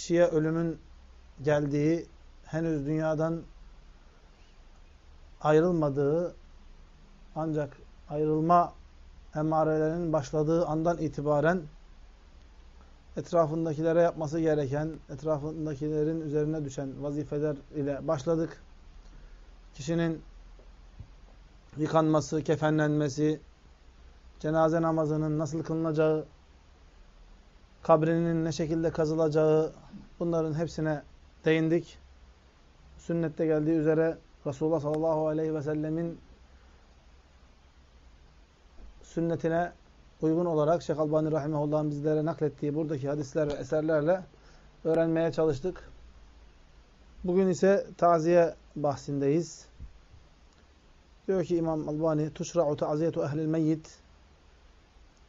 kişiye ölümün geldiği, henüz dünyadan ayrılmadığı ancak ayrılma emarelerinin başladığı andan itibaren etrafındakilere yapması gereken, etrafındakilerin üzerine düşen vazifeler ile başladık. Kişinin yıkanması, kefenlenmesi, cenaze namazının nasıl kılınacağı, kabrinin ne şekilde kazılacağı bunların hepsine değindik. Sünnette geldiği üzere Resulullah sallallahu aleyhi ve sellemin sünnetine uygun olarak Şeyh Albani Rahimahullah'ın bizlere naklettiği buradaki hadisler ve eserlerle öğrenmeye çalıştık. Bugün ise taziye bahsindeyiz. Diyor ki İmam Albani, tuşra'u ta'ziyetu ehlil meyyit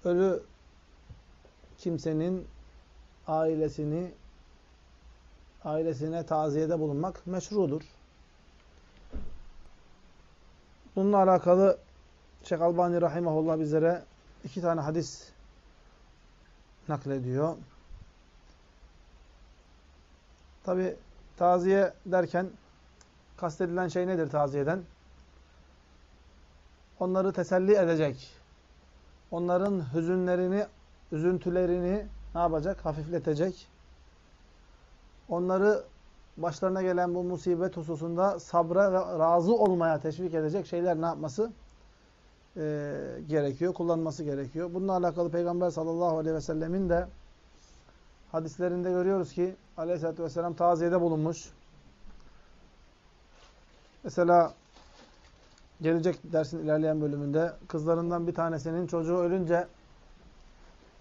ölü kimsenin ailesini ailesine taziyede bulunmak meşrudur. Bununla alakalı Şeyh Albani Rahimahullah bizlere iki tane hadis naklediyor. Tabi taziye derken kastedilen şey nedir taziyeden? Onları teselli edecek. Onların hüzünlerini, üzüntülerini ne yapacak? Hafifletecek. Onları başlarına gelen bu musibet hususunda sabra ve razı olmaya teşvik edecek şeyler ne yapması? e, gerekiyor, kullanması gerekiyor. Bununla alakalı Peygamber sallallahu aleyhi ve sellemin de hadislerinde görüyoruz ki aleyhissalatü vesselam taziyede bulunmuş. Mesela gelecek dersin ilerleyen bölümünde kızlarından bir tanesinin çocuğu ölünce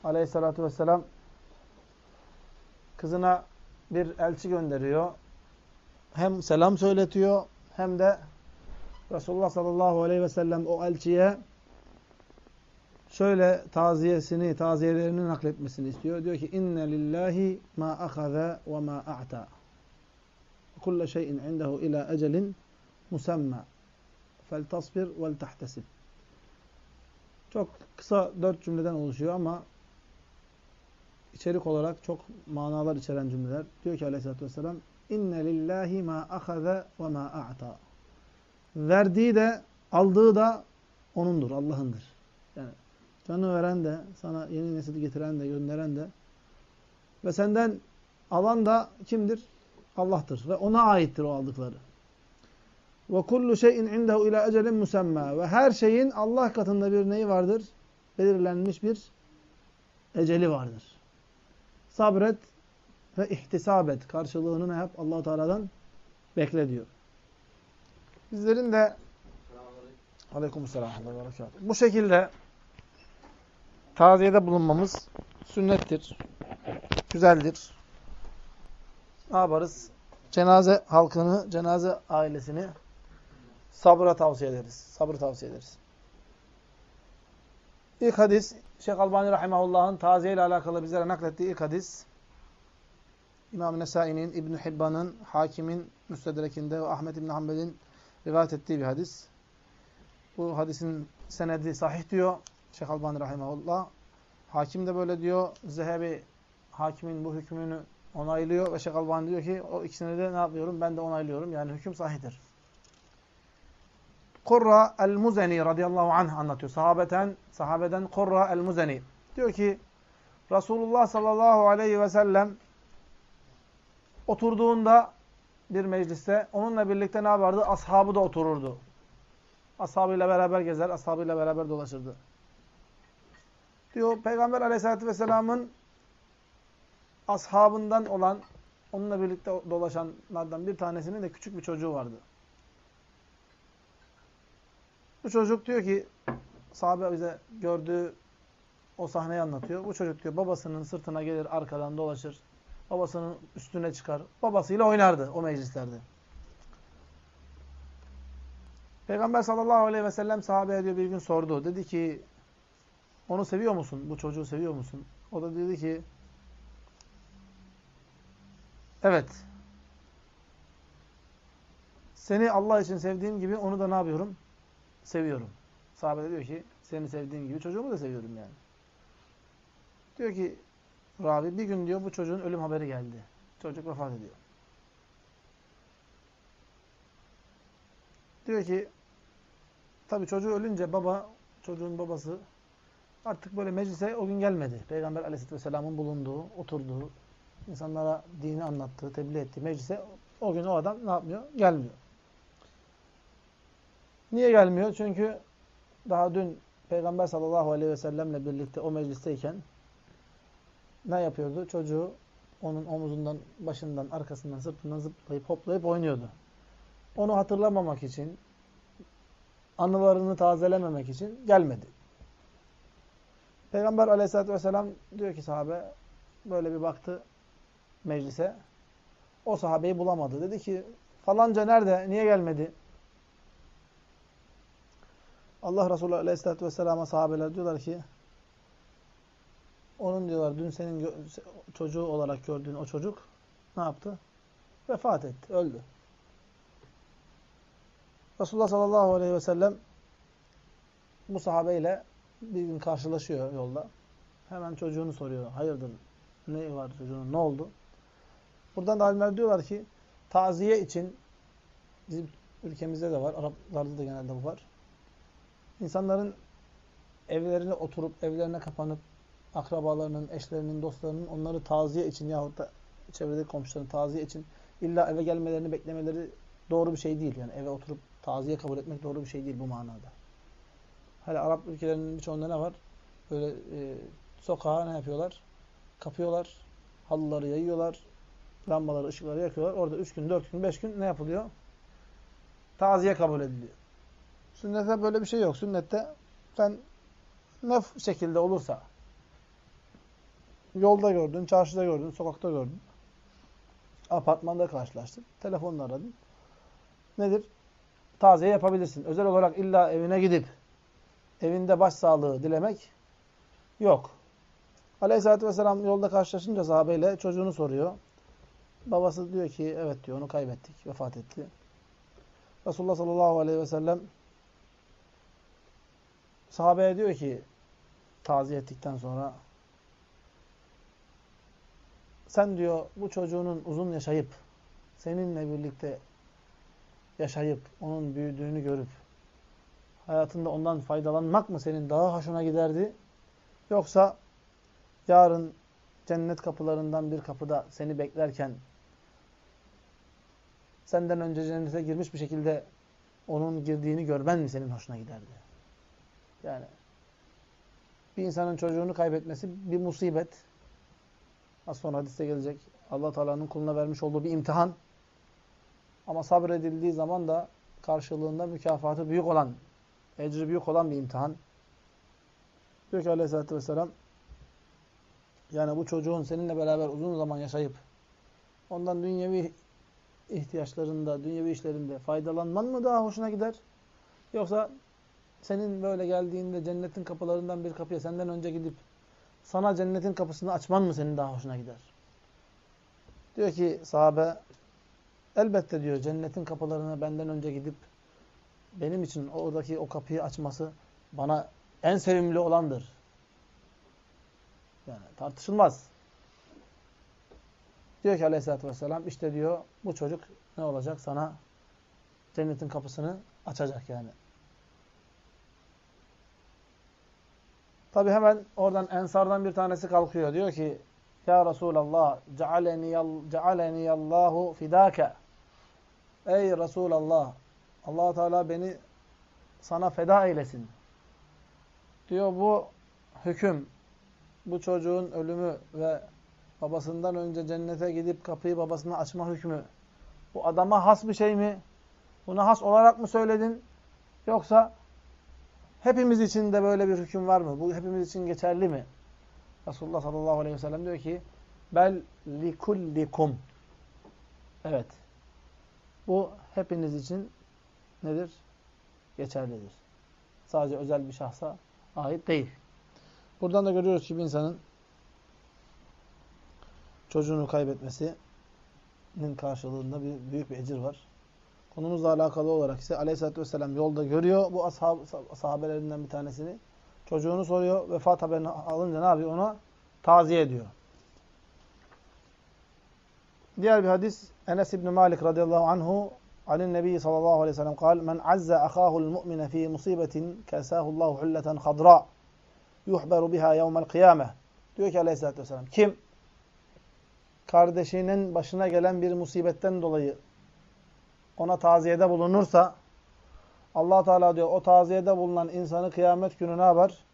aleyhissalatü vesselam kızına bir elçi gönderiyor. Hem selam söyletiyor hem de Resulullah sallallahu aleyhi ve sellem o elçiye şöyle taziyesini, taziyelerini nakletmesini istiyor. Diyor ki inne lillahi ma ahaza ve ma a'ta. Kulle şeyin indehu ila ecelin musamma. Fel tasbir vel tahtesib. Çok kısa dört cümleden oluşuyor ama içerik olarak çok manalar içeren cümleler. Diyor ki aleyhissalatü vesselam inne lillahi ma ahaza ve ma a'ta. Verdiği de aldığı da O'nundur, Allah'ındır. Yani canı veren de, sana yeni nesil getiren de, gönderen de ve senden alan da kimdir? Allah'tır ve ona aittir o aldıkları. Ve kullu şeyin indehu ila ecelin musamma ve her şeyin Allah katında bir neyi vardır? Belirlenmiş bir eceli vardır. Sabret ve ihtisabet karşılığını ne yap? Allah Teala'dan bekle diyor. Bizlerin de Aleykümselam bu şekilde taziyede bulunmamız sünnettir. Güzeldir. Ne yaparız? Cenaze halkını, cenaze ailesini sabıra tavsiye ederiz. Sabır tavsiye ederiz. İlk hadis, Şeyh Albani Rahimahullah'ın taziye ile alakalı bizlere naklettiği ilk hadis, İmam Nesai'nin, İbn Hibban'ın, Hakim'in Müstedrek'inde ve Ahmet İbn Hanbel'in rivayet ettiği bir hadis. Bu hadisin senedi sahih diyor Şeyh Albani Rahimahullah. Hakim de böyle diyor. Zehebi hakimin bu hükmünü onaylıyor ve Şeyh Albani diyor ki o ikisini de ne yapıyorum? Ben de onaylıyorum. Yani hüküm sahihtir. Kurra el-Muzeni radıyallahu anh anlatıyor. Sahabeten, sahabeden Kurra el-Muzeni. Diyor ki Resulullah sallallahu aleyhi ve sellem oturduğunda bir mecliste onunla birlikte ne yapardı? Ashabı da otururdu. Ashabıyla beraber gezer, ashabıyla beraber dolaşırdı. Diyor Peygamber aleyhissalatü vesselamın ashabından olan, onunla birlikte dolaşanlardan bir tanesinin de küçük bir çocuğu vardı. Bu çocuk diyor ki, sahabe bize gördüğü o sahneyi anlatıyor. Bu çocuk diyor babasının sırtına gelir, arkadan dolaşır. Babasının üstüne çıkar. Babasıyla oynardı o meclislerde. Peygamber sallallahu aleyhi ve sellem sahabeye diyor bir gün sordu. Dedi ki onu seviyor musun? Bu çocuğu seviyor musun? O da dedi ki evet seni Allah için sevdiğim gibi onu da ne yapıyorum? Seviyorum. Sahabe diyor ki seni sevdiğim gibi çocuğumu da seviyorum yani. Diyor ki Ravi bir gün diyor bu çocuğun ölüm haberi geldi. Çocuk vefat ediyor. Diyor ki tabi çocuğu ölünce baba, çocuğun babası artık böyle meclise o gün gelmedi. Peygamber aleyhisselatü vesselamın bulunduğu, oturduğu, insanlara dini anlattığı, tebliğ ettiği meclise o gün o adam ne yapmıyor? Gelmiyor. Niye gelmiyor? Çünkü daha dün Peygamber sallallahu aleyhi ve sellemle birlikte o meclisteyken ne yapıyordu? Çocuğu onun omuzundan, başından, arkasından, sırtından zıplayıp hoplayıp oynuyordu. Onu hatırlamamak için, anılarını tazelememek için gelmedi. Peygamber aleyhissalatü vesselam diyor ki sahabe, böyle bir baktı meclise. O sahabeyi bulamadı. Dedi ki falanca nerede? Niye gelmedi? Allah Resulü Aleyhisselatü Vesselam'a sahabeler diyorlar ki onun diyorlar dün senin çocuğu olarak gördüğün o çocuk ne yaptı? Vefat etti, öldü. Resulullah sallallahu aleyhi ve sellem bu sahabeyle bir gün karşılaşıyor yolda. Hemen çocuğunu soruyor. Hayırdır? Ne var çocuğun? Ne oldu? Buradan da alimler diyorlar ki taziye için bizim ülkemizde de var. Araplarda da genelde bu var. İnsanların evlerine oturup, evlerine kapanıp akrabalarının, eşlerinin, dostlarının onları taziye için yahut da çevredeki komşuların taziye için illa eve gelmelerini beklemeleri doğru bir şey değil. Yani eve oturup taziye kabul etmek doğru bir şey değil bu manada. Hala Arap ülkelerinin birçoğunda ne var? Böyle e, sokağa ne yapıyorlar? Kapıyorlar, halıları yayıyorlar, lambaları, ışıkları yakıyorlar. Orada üç gün, dört gün, beş gün ne yapılıyor? Taziye kabul ediliyor. Sünnette böyle bir şey yok. Sünnette sen ne şekilde olursa yolda gördün, çarşıda gördün, sokakta gördün, apartmanda karşılaştın, telefonla aradın. Nedir? Taziye yapabilirsin. Özel olarak illa evine gidip evinde başsağlığı dilemek yok. Aleyhisselatü Vesselam yolda karşılaşınca sahabeyle çocuğunu soruyor. Babası diyor ki evet diyor onu kaybettik, vefat etti. Resulullah sallallahu aleyhi ve sellem sahabeye diyor ki taziye ettikten sonra sen diyor bu çocuğunun uzun yaşayıp seninle birlikte yaşayıp onun büyüdüğünü görüp hayatında ondan faydalanmak mı senin daha hoşuna giderdi? Yoksa yarın cennet kapılarından bir kapıda seni beklerken senden önce cennete girmiş bir şekilde onun girdiğini görmen mi senin hoşuna giderdi? Yani bir insanın çocuğunu kaybetmesi bir musibet. Az sonra hadiste gelecek. allah Teala'nın kuluna vermiş olduğu bir imtihan. Ama sabredildiği zaman da karşılığında mükafatı büyük olan, ecri büyük olan bir imtihan. Diyor ki aleyhissalatü vesselam, yani bu çocuğun seninle beraber uzun zaman yaşayıp, ondan dünyevi ihtiyaçlarında, dünyevi işlerinde faydalanman mı daha hoşuna gider? Yoksa senin böyle geldiğinde cennetin kapılarından bir kapıya senden önce gidip sana cennetin kapısını açman mı senin daha hoşuna gider? Diyor ki sahabe elbette diyor cennetin kapılarına benden önce gidip benim için oradaki o kapıyı açması bana en sevimli olandır. Yani tartışılmaz. Diyor ki aleyhissalatü vesselam işte diyor bu çocuk ne olacak sana cennetin kapısını açacak yani. Tabi hemen oradan ensardan bir tanesi kalkıyor. Diyor ki Ya Resulallah cealeni Allahu fidake Ey Resulallah allah Teala beni sana feda eylesin. Diyor bu hüküm, bu çocuğun ölümü ve babasından önce cennete gidip kapıyı babasına açma hükmü bu adama has bir şey mi? Buna has olarak mı söyledin? Yoksa Hepimiz için de böyle bir hüküm var mı? Bu hepimiz için geçerli mi? Resulullah sallallahu aleyhi ve sellem diyor ki bel likullikum Evet. Bu hepiniz için nedir? Geçerlidir. Sadece özel bir şahsa ait değil. Buradan da görüyoruz ki bir insanın çocuğunu kaybetmesinin karşılığında bir büyük bir ecir var. Konumuzla alakalı olarak ise aleyhissalatü vesselam yolda görüyor bu ashab, sahabelerinden bir tanesini. Çocuğunu soruyor. Vefat haberini alınca ne yapıyor? Ona taziye ediyor. Diğer bir hadis Enes İbn Malik radıyallahu anhu anin Nebi sallallahu aleyhi ve sellem kal men azza ahahu'l mu'mine fi musibetin kasahullahu hulleten hadra yuhberu biha yevmel kıyame. Diyor ki aleyhissalatü vesselam kim kardeşinin başına gelen bir musibetten dolayı ona taziyede bulunursa allah Teala diyor o taziyede bulunan insanı kıyamet günü ne yapar?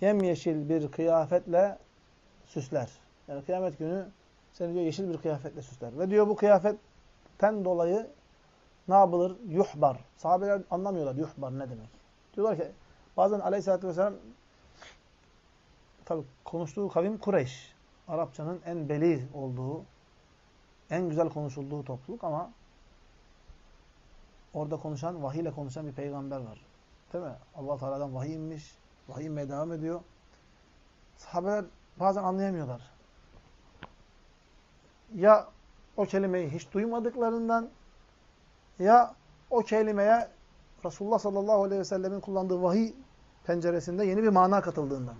Yemyeşil bir kıyafetle süsler. Yani kıyamet günü seni diyor yeşil bir kıyafetle süsler. Ve diyor bu kıyafetten dolayı ne yapılır? Yuhbar. Sahabeler anlamıyorlar yuhbar ne demek. Diyorlar ki bazen aleyhissalatü vesselam tabi konuştuğu kavim Kureyş. Arapçanın en beli olduğu, en güzel konuşulduğu topluluk ama orada konuşan, vahiy ile konuşan bir peygamber var. Değil mi? allah Teala'dan vahiy inmiş. Vahiy inmeye devam ediyor. Sahabeler bazen anlayamıyorlar. Ya o kelimeyi hiç duymadıklarından ya o kelimeye Resulullah sallallahu aleyhi ve sellemin kullandığı vahiy penceresinde yeni bir mana katıldığından.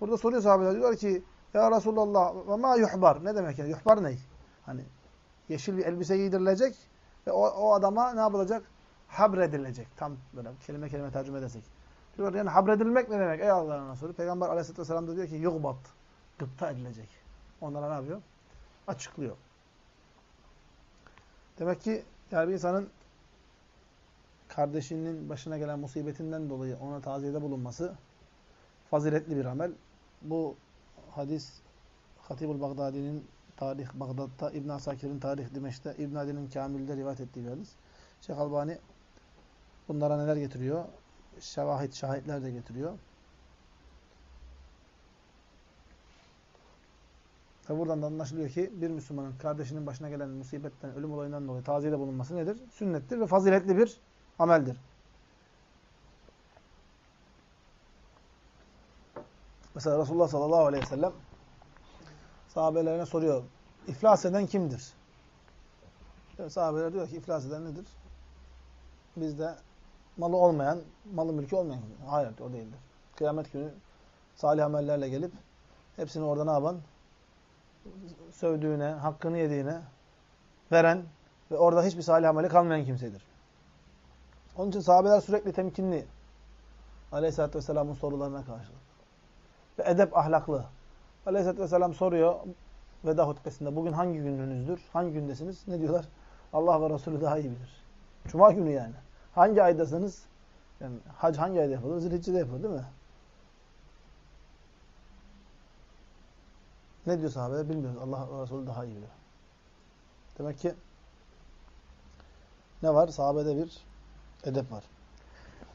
Burada soruyor sahabeler diyorlar ki ya Resulallah ve ma yuhbar. Ne demek yani? Yuhbar ne? Hani yeşil bir elbise giydirilecek ve o, o adama ne yapılacak? Habredilecek. Tam böyle kelime kelime tercüme edersek. Diyor yani habredilmek ne demek? Ey Allah'ın Resulü. Peygamber aleyhisselatü vesselam da diyor ki yuhbat. Gıpta edilecek. Onlara ne yapıyor? Açıklıyor. Demek ki yani bir insanın kardeşinin başına gelen musibetinden dolayı ona taziyede bulunması faziletli bir amel. Bu hadis Hatibul Bagdadi'nin Tarih Bağdat'ta, İbn Asakir'in Tarih Dimeş'te, İbn Adi'nin Kamil'de rivayet ettiği bir hadis. Şeyh Albani bunlara neler getiriyor? Şevahit, şahitler de getiriyor. Ve buradan da anlaşılıyor ki bir Müslümanın kardeşinin başına gelen musibetten, ölüm olayından dolayı taziyede bulunması nedir? Sünnettir ve faziletli bir ameldir. Mesela Resulullah sallallahu aleyhi ve sellem sahabelerine soruyor. İflas eden kimdir? Yani sahabeler diyor ki iflas eden nedir? Bizde malı olmayan, malı mülkü olmayan? Hayır o değildir. Kıyamet günü salih amellerle gelip hepsini orada ne yapan? Sövdüğüne, hakkını yediğine veren ve orada hiçbir salih ameli kalmayan kimsedir. Onun için sahabeler sürekli temkinli. Aleyhisselatü Vesselam'ın sorularına karşılık. Ve edep ahlaklı. Aleyhisselatü Vesselam soruyor veda hutbesinde bugün hangi gününüzdür? Hangi gündesiniz? Ne diyorlar? Allah ve Resulü daha iyi bilir. Cuma günü yani. Hangi aydasınız? Yani hac hangi ayda yapılır? Zilhicce'de yapılır değil mi? Ne diyor sahabeler bilmiyoruz. Allah ve Resulü daha iyi bilir. Demek ki ne var? Sahabede bir edep var.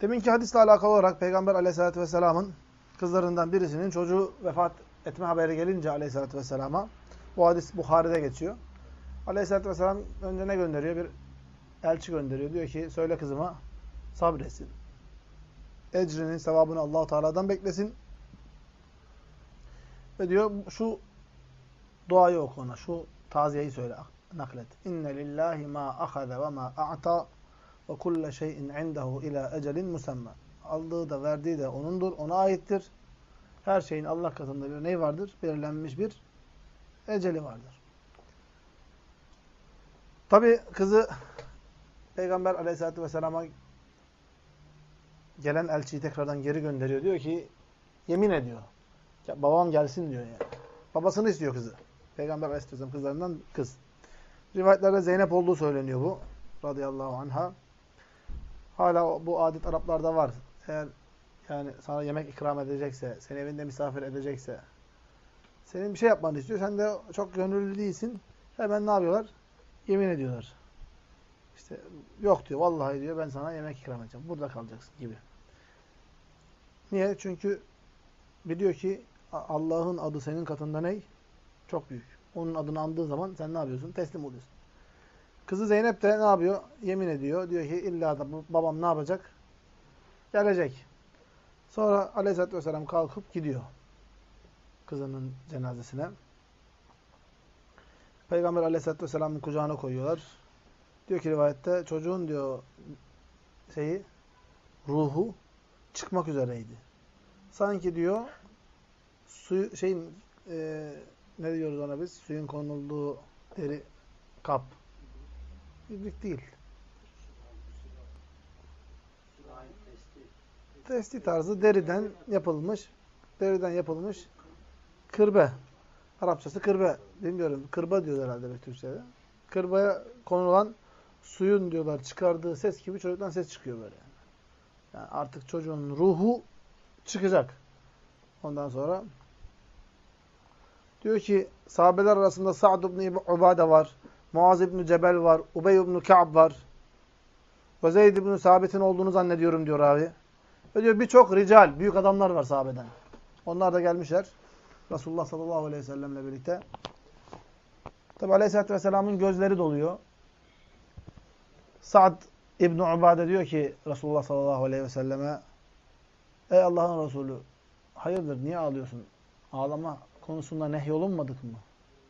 Deminki hadisle alakalı olarak Peygamber aleyhissalatü vesselamın kızlarından birisinin çocuğu vefat etme haberi gelince aleyhissalatü vesselama bu hadis Bukhari'de geçiyor. Aleyhissalatü vesselam önce ne gönderiyor? Bir elçi gönderiyor. Diyor ki söyle kızıma sabretsin. Ecrinin sevabını Allahu Teala'dan beklesin. Ve diyor şu duayı oku ona. Şu taziyeyi söyle. Naklet. İnne lillahi ma ahaze ve ma a'ta ve kulle şeyin indehu ila ecelin musamma. Aldığı da verdiği de onundur. Ona aittir. Her şeyin Allah katında bir ne vardır? Belirlenmiş bir eceli vardır. Tabi kızı Peygamber aleyhissalatü vesselama gelen elçiyi tekrardan geri gönderiyor. Diyor ki yemin ediyor. Ya, babam gelsin diyor yani. Babasını istiyor kızı. Peygamber aleyhisselam kızlarından kız. Rivayetlerde Zeynep olduğu söyleniyor bu. Radıyallahu anha. Hala bu adet Araplarda var. Eğer yani sana yemek ikram edecekse, seni evinde misafir edecekse, senin bir şey yapmanı istiyor. Sen de çok gönüllü değilsin. Hemen ne yapıyorlar? Yemin ediyorlar. İşte yok diyor. Vallahi diyor ben sana yemek ikram edeceğim. Burada kalacaksın gibi. Niye? Çünkü biliyor ki Allah'ın adı senin katında ne? Çok büyük. Onun adını andığı zaman sen ne yapıyorsun? Teslim oluyorsun. Kızı Zeynep de ne yapıyor? Yemin ediyor. Diyor ki illa da babam ne yapacak? Gelecek. Sonra aleyhissalatü vesselam kalkıp gidiyor. Kızının cenazesine. Peygamber aleyhissalatü vesselamın kucağına koyuyorlar. Diyor ki rivayette çocuğun diyor şeyi ruhu çıkmak üzereydi. Sanki diyor suyu şeyin e, ne diyoruz ona biz? Suyun konulduğu deri kap. İbrik değil. Testi tarzı deriden yapılmış, deriden yapılmış kırbe. Arapçası kırbe. Bilmiyorum. Kırba diyor herhalde bir Türkçe'de. Kırbaya konulan suyun diyorlar çıkardığı ses gibi çocuktan ses çıkıyor böyle. Yani artık çocuğun ruhu çıkacak. Ondan sonra diyor ki sahabeler arasında Sa'd ibn Ubade var. Muaz ibn Cebel var. Ubey ibn Ka'b var. Ve Zeyd ibn Sabit'in olduğunu zannediyorum diyor abi. Ve diyor birçok rical, büyük adamlar var sahabeden. Onlar da gelmişler. Resulullah sallallahu aleyhi ve sellemle birlikte. Tabi aleyhissalatü vesselamın gözleri doluyor. Sa'd İbn Ubade diyor ki Resulullah sallallahu aleyhi ve selleme Ey Allah'ın Resulü hayırdır niye ağlıyorsun? Ağlama konusunda nehyolunmadık mı?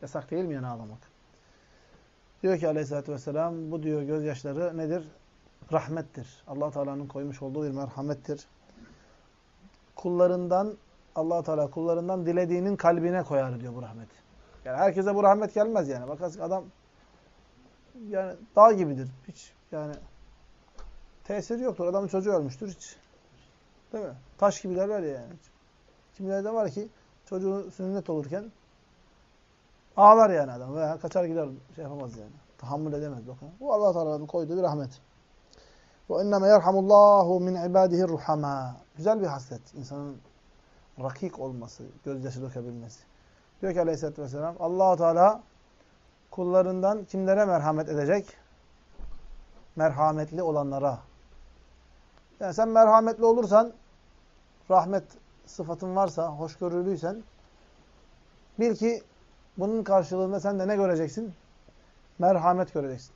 Yasak değil mi yani ağlamak? Diyor ki aleyhissalatü vesselam bu diyor gözyaşları nedir? Rahmettir. allah Teala'nın koymuş olduğu bir merhamettir. Kullarından allah Teala kullarından dilediğinin kalbine koyar diyor bu rahmet. Yani herkese bu rahmet gelmez yani. Bakarsın adam yani dağ gibidir. Hiç yani tesiri yoktur. Adamın çocuğu ölmüştür hiç. Değil mi? Taş gibi derler ya yani. Kimilerde var ki çocuğu sünnet olurken ağlar yani adam veya kaçar gider şey yapamaz yani. Tahammül edemez. Bakın. Bu Allah Teala'nın koyduğu bir rahmet. Ve inneme yerhamullahu min ibadihi ruhama. Güzel bir hasret. insanın rakik olması, gözyaşı dökebilmesi. Diyor ki Aleyhisselatü vesselam allah Teala kullarından kimlere merhamet edecek? Merhametli olanlara. Yani sen merhametli olursan, rahmet sıfatın varsa, hoşgörülüysen, bil ki bunun karşılığında sen de ne göreceksin? Merhamet göreceksin.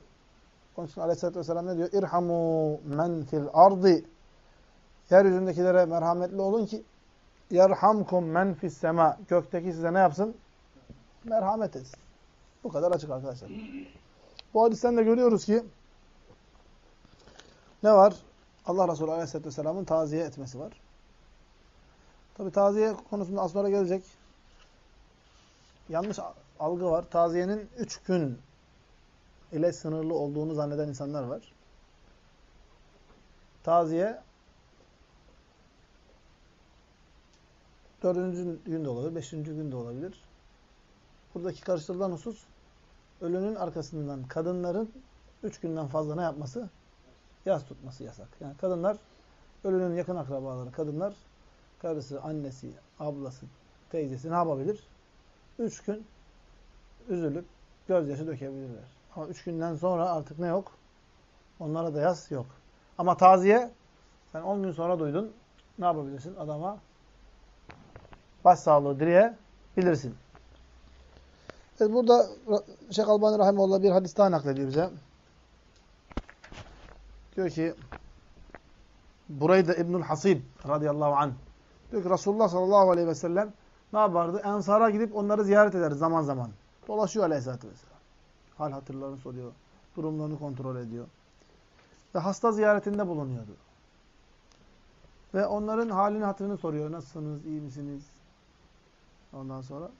Onun için Aleyhisselatü Vesselam ne diyor? İrhamu men fil ardi. Yeryüzündekilere merhametli olun ki yerhamkum men fis sema. Gökteki size ne yapsın? Merhamet etsin. Bu kadar açık arkadaşlar. Bu hadisten de görüyoruz ki ne var? Allah Resulü Aleyhisselatü Vesselam'ın taziye etmesi var. Tabi taziye konusunda az sonra gelecek. Yanlış algı var. Taziyenin üç gün ile sınırlı olduğunu zanneden insanlar var. Taziye dördüncü gün de olabilir, beşinci gün de olabilir. Buradaki karıştırılan husus ölünün arkasından kadınların üç günden fazla ne yapması? Yaz tutması yasak. Yani kadınlar, ölünün yakın akrabaları, kadınlar, karısı, annesi, ablası, teyzesi ne yapabilir? Üç gün üzülüp gözyaşı dökebilirler. Ama üç günden sonra artık ne yok? Onlara da yaz yok. Ama taziye, sen on gün sonra duydun, ne yapabilirsin? Adama başsağlığı dileyebilirsin. Evet, burada Şeyh Albani Rahimullah bir hadis daha naklediyor bize. Diyor ki Burayda İbnül Hasib radıyallahu anh diyor ki Resulullah sallallahu aleyhi ve sellem ne yapardı? Ensara gidip onları ziyaret eder zaman zaman. Dolaşıyor aleyhissalatü vesselam. Hal hatırlarını soruyor. Durumlarını kontrol ediyor. Ve hasta ziyaretinde bulunuyordu. Ve onların halini hatırını soruyor. Nasılsınız? iyi misiniz? Ondan sonra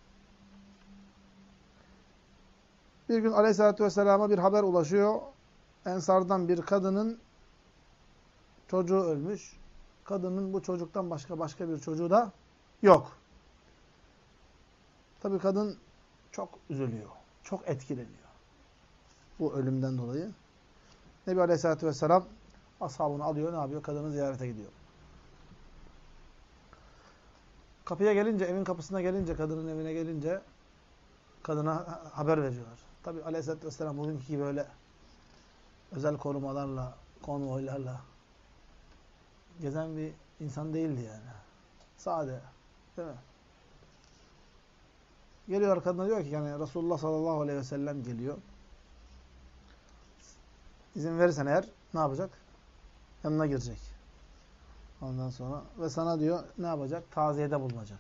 bir gün Aleyhisselatü Vesselam'a bir haber ulaşıyor. Ensardan bir kadının çocuğu ölmüş. Kadının bu çocuktan başka başka bir çocuğu da yok. Tabi kadın çok üzülüyor. Çok etkileniyor bu ölümden dolayı. Nebi Aleyhisselatü Vesselam ashabını alıyor, ne yapıyor? Kadını ziyarete gidiyor. Kapıya gelince, evin kapısına gelince, kadının evine gelince kadına haber veriyorlar. Tabi Aleyhisselatü Vesselam bugünkü gibi böyle özel korumalarla, konvoylarla gezen bir insan değildi yani. Sade. Değil mi? Geliyor kadına diyor ki yani Resulullah sallallahu aleyhi ve sellem geliyor izin verirsen eğer ne yapacak? Yanına girecek. Ondan sonra ve sana diyor ne yapacak? Taziyede bulunacak.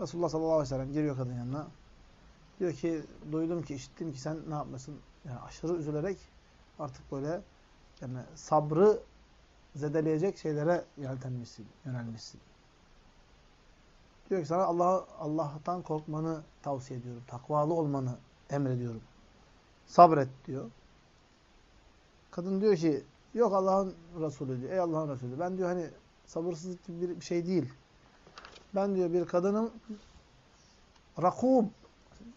Resulullah sallallahu aleyhi ve sellem giriyor kadın yanına. Diyor ki duydum ki işittim ki sen ne yapmasın? Yani aşırı üzülerek artık böyle yani sabrı zedeleyecek şeylere yeltenmişsin, yönelmişsin. Diyor ki sana Allah Allah'tan korkmanı tavsiye ediyorum. Takvalı olmanı emrediyorum. Sabret diyor. Kadın diyor ki yok Allah'ın Resulü diyor. Ey Allah'ın Resulü. Ben diyor hani sabırsızlık gibi bir şey değil. Ben diyor bir kadının rakub.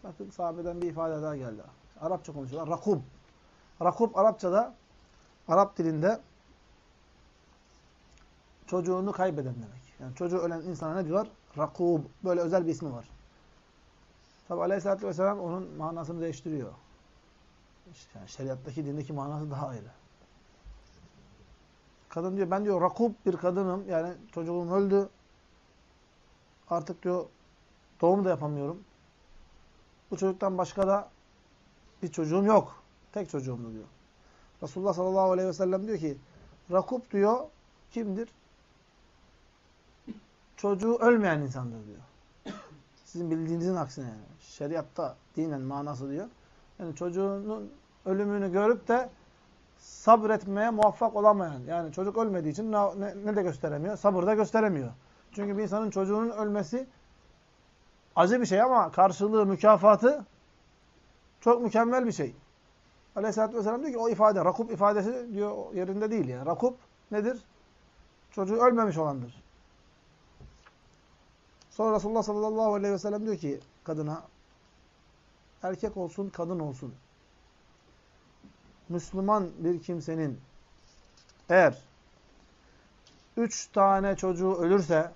Bakın sahabeden bir ifade daha geldi. Arapça konuşuyorlar. Rakub. Rakub Arapçada Arap dilinde çocuğunu kaybeden demek. Yani çocuğu ölen insana ne diyorlar? Rakub. Böyle özel bir ismi var. Tabi Aleyhisselatü Vesselam onun manasını değiştiriyor. Yani şeriattaki, dindeki manası daha ayrı. Kadın diyor, ben diyor rakub bir kadınım. Yani çocuğum öldü. Artık diyor doğum da yapamıyorum. Bu çocuktan başka da bir çocuğum yok. Tek çocuğumdu diyor. Resulullah sallallahu aleyhi ve sellem diyor ki rakub diyor kimdir? Çocuğu ölmeyen insandır diyor. Sizin bildiğinizin aksine yani. Şeriatta dinen manası diyor. Yani çocuğunun ölümünü görüp de sabretmeye muvaffak olamayan. Yani çocuk ölmediği için ne, ne de gösteremiyor? Sabır da gösteremiyor. Çünkü bir insanın çocuğunun ölmesi acı bir şey ama karşılığı, mükafatı çok mükemmel bir şey. Aleyhisselatü Vesselam diyor ki o ifade, rakup ifadesi diyor yerinde değil yani. Rakup nedir? Çocuğu ölmemiş olandır. Sonra Resulullah sallallahu aleyhi ve sellem diyor ki kadına erkek olsun, kadın olsun. Müslüman bir kimsenin eğer üç tane çocuğu ölürse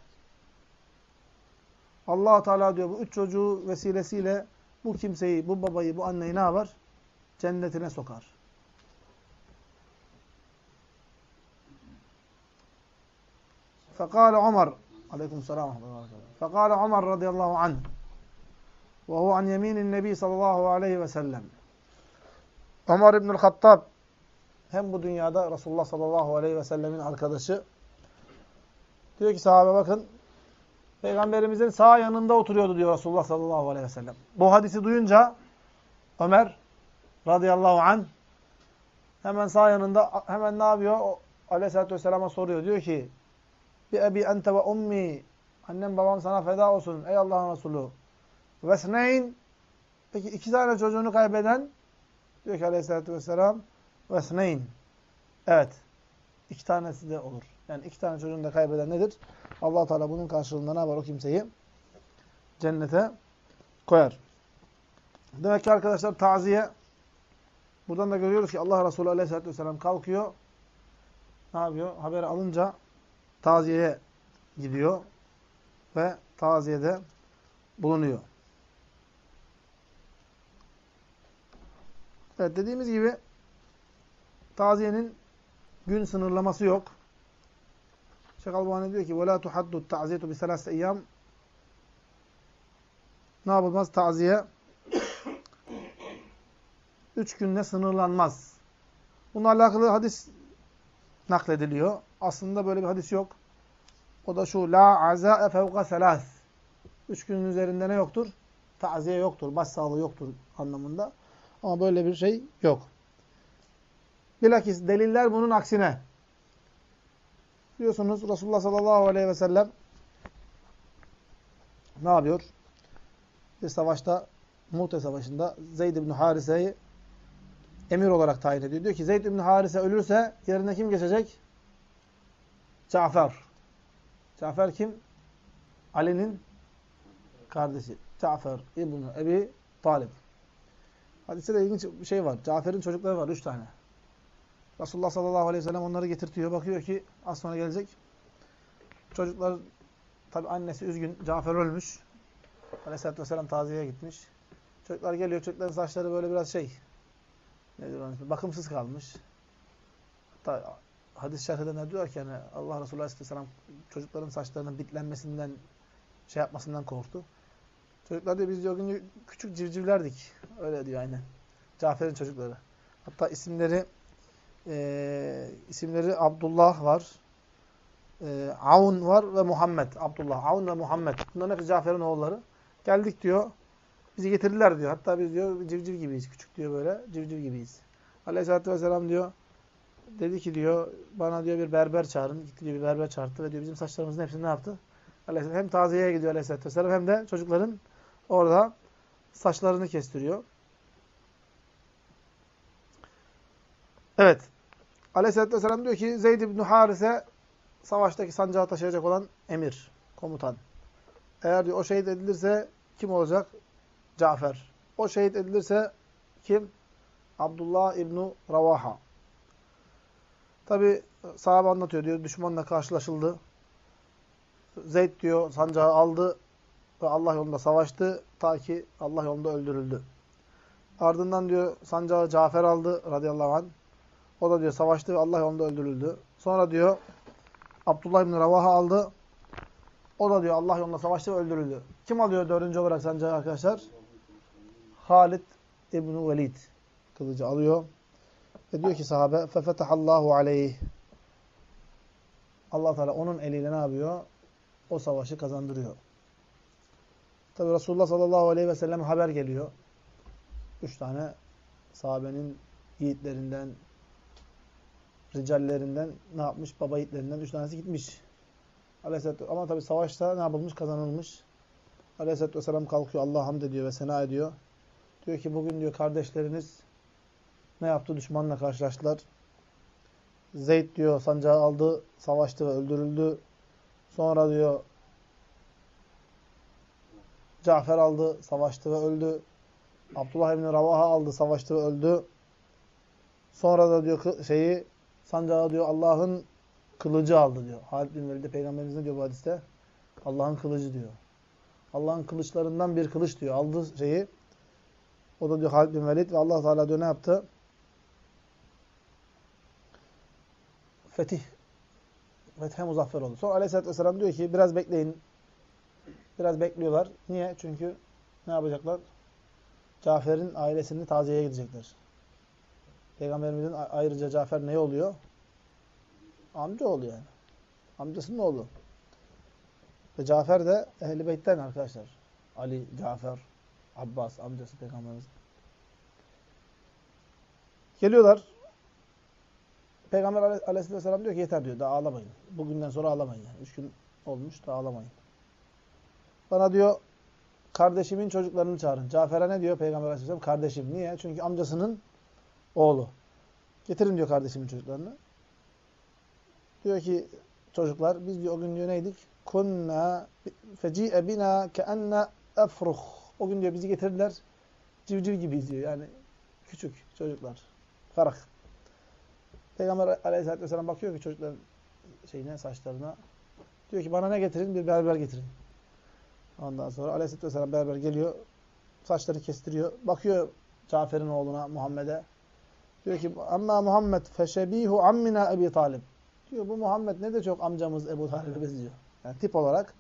allah Teala diyor bu üç çocuğu vesilesiyle bu kimseyi, bu babayı, bu anneyi ne yapar? Cennetine sokar. Fekale Ömer Aleyküm selam. Fekale Ömer radıyallahu anh ve hu an yeminin nebi sallallahu aleyhi ve sellem. Ömer İbnül Hattab hem bu dünyada Resulullah sallallahu aleyhi ve sellemin arkadaşı. Diyor ki sahabe bakın Peygamberimizin sağ yanında oturuyordu diyor Resulullah sallallahu aleyhi ve sellem. Bu hadisi duyunca Ömer radıyallahu anh hemen sağ yanında hemen ne yapıyor? Aleyhisselatü vesselama soruyor. Diyor ki bir ebi ente ve ummi annem babam sana feda olsun ey Allah'ın Resulü. Vesneyn peki iki tane çocuğunu kaybeden diyor ki aleyhissalatü vesselam vesneyn evet iki tanesi de olur. Yani iki tane çocuğunu da kaybeden nedir? allah Teala bunun karşılığında ne var o kimseyi? Cennete koyar. Demek ki arkadaşlar taziye buradan da görüyoruz ki Allah Resulü aleyhissalatü vesselam kalkıyor. Ne yapıyor? Haberi alınca taziyeye gidiyor ve taziyede bulunuyor. Evet dediğimiz gibi taziyenin gün sınırlaması yok. Şeyh Albani diyor ki وَلَا تُحَدُّ التَّعْزِيَةُ بِسَلَاسَ اَيَّامٍ Ne yapılmaz? Taziye üç günle sınırlanmaz. Bununla alakalı hadis naklediliyor. Aslında böyle bir hadis yok. O da şu la azâe fevka selâs. Üç günün üzerinde ne yoktur? Taziye yoktur, başsağlığı yoktur anlamında. Ama böyle bir şey yok. Bilakis deliller bunun aksine. Biliyorsunuz Resulullah sallallahu aleyhi ve sellem ne yapıyor? Bir savaşta, Mu'te savaşında Zeyd ibn Harise'yi emir olarak tayin ediyor. Diyor ki Zeyd ibn Harise ölürse yerine kim geçecek? Cafer. Cafer kim? Ali'nin kardeşi. Cafer İbn Ebi Talib. Hadiste de ilginç bir şey var. Cafer'in çocukları var. Üç tane. Resulullah sallallahu aleyhi ve sellem onları getirtiyor. Bakıyor ki az sonra gelecek. Çocuklar tabi annesi üzgün. Cafer ölmüş. Aleyhisselatü vesselam taziyeye gitmiş. Çocuklar geliyor. Çocukların saçları böyle biraz şey. Nedir onun Bakımsız kalmış. Hatta hadis şerh ne diyor ki yani Allah Resulü Aleyhisselam çocukların saçlarının bitlenmesinden şey yapmasından korktu. Çocuklar diyor biz diyor küçük civcivlerdik. Öyle diyor aynen. Cafer'in çocukları. Hatta isimleri e, isimleri Abdullah var. E, Aun var ve Muhammed. Abdullah, Aun ve Muhammed. Bunların hepsi Cafer'in oğulları. Geldik diyor. Bizi getirdiler diyor. Hatta biz diyor civciv gibiyiz. Küçük diyor böyle. Civciv gibiyiz. Aleyhisselatü Vesselam diyor. Dedi ki diyor bana diyor bir berber çağırın. Gitti diyor bir berber çağırdı ve diyor bizim saçlarımızın hepsini ne yaptı? Hem taziyeye gidiyor Aleyhisselatü Vesselam hem de çocukların orada saçlarını kestiriyor. Evet. Aleyhisselatü Vesselam diyor ki Zeyd ibn Harise savaştaki sancağı taşıyacak olan emir, komutan. Eğer diyor, o şehit edilirse kim olacak? Cafer. O şehit edilirse kim? Abdullah İbni Ravaha. Tabi sahabe anlatıyor diyor. Düşmanla karşılaşıldı. Zeyd diyor sancağı aldı ve Allah yolunda savaştı ta ki Allah yolunda öldürüldü. Ardından diyor sancağı Cafer aldı radıyallahu anh. O da diyor savaştı ve Allah yolunda öldürüldü. Sonra diyor Abdullah bin Ravaha aldı. O da diyor Allah yolunda savaştı ve öldürüldü. Kim alıyor dördüncü olarak sancağı arkadaşlar? Halid İbn Velid kılıcı alıyor. Ve diyor ki sahabe fefetahallahu aleyh. Allah Teala onun eliyle ne yapıyor? O savaşı kazandırıyor. Tabi Resulullah sallallahu aleyhi ve sellem haber geliyor. Üç tane sahabenin yiğitlerinden, ricallerinden ne yapmış? Baba yiğitlerinden üç tanesi gitmiş. Aleyhisselatü Ama tabi savaşta ne yapılmış? Kazanılmış. Aleyhisselatü Vesselam kalkıyor. Allah hamd ediyor ve sena ediyor. Diyor ki bugün diyor kardeşleriniz ne yaptı? Düşmanla karşılaştılar. Zeyd diyor sancağı aldı, savaştı ve öldürüldü. Sonra diyor Cafer aldı, savaştı ve öldü. Abdullah ibn Ravaha aldı, savaştı ve öldü. Sonra da diyor şeyi sancağı diyor Allah'ın kılıcı aldı diyor. Halid bin Velid'de peygamberimiz ne diyor bu hadiste? Allah'ın kılıcı diyor. Allah'ın kılıçlarından bir kılıç diyor. Aldı şeyi. O da diyor Halid bin Velid ve Allah Teala diyor ne yaptı? Fetih. Fethe muzaffer oldu. Sonra Aleyhisselatü Vesselam diyor ki biraz bekleyin. Biraz bekliyorlar. Niye? Çünkü ne yapacaklar? Cafer'in ailesini taziyeye gidecekler. Peygamberimizin ayrıca Cafer ne oluyor? Amca oluyor yani. Amcasının oğlu. Ve Cafer de Ehl-i Beyt'ten arkadaşlar. Ali, Cafer, Abbas, amcası Peygamberimiz. Geliyorlar. Peygamber aleyhisselam diyor ki yeter diyor. Daha ağlamayın. Bugünden sonra ağlamayın yani. Üç gün olmuş daha ağlamayın. Bana diyor kardeşimin çocuklarını çağırın. Cafer'e ne diyor Peygamber aleyhisselam? Kardeşim. Niye? Çünkü amcasının oğlu. Getirin diyor kardeşimin çocuklarını. Diyor ki çocuklar biz diyor o gün diyor neydik? Kunna feci'e bina keenne efruh. O gün diyor bizi getirdiler. Civciv gibiyiz diyor. Yani küçük çocuklar. Farak. Peygamber aleyhissalatü vesselam bakıyor ki çocukların şeyine, saçlarına. Diyor ki bana ne getirin? Bir berber getirin. Ondan sonra aleyhissalatü vesselam berber geliyor. Saçları kestiriyor. Bakıyor Cafer'in oğluna Muhammed'e. Diyor ki amma Muhammed feşebihu ammina Ebi Talib. Diyor bu Muhammed ne de çok amcamız Ebu Talib'e benziyor. Yani tip olarak.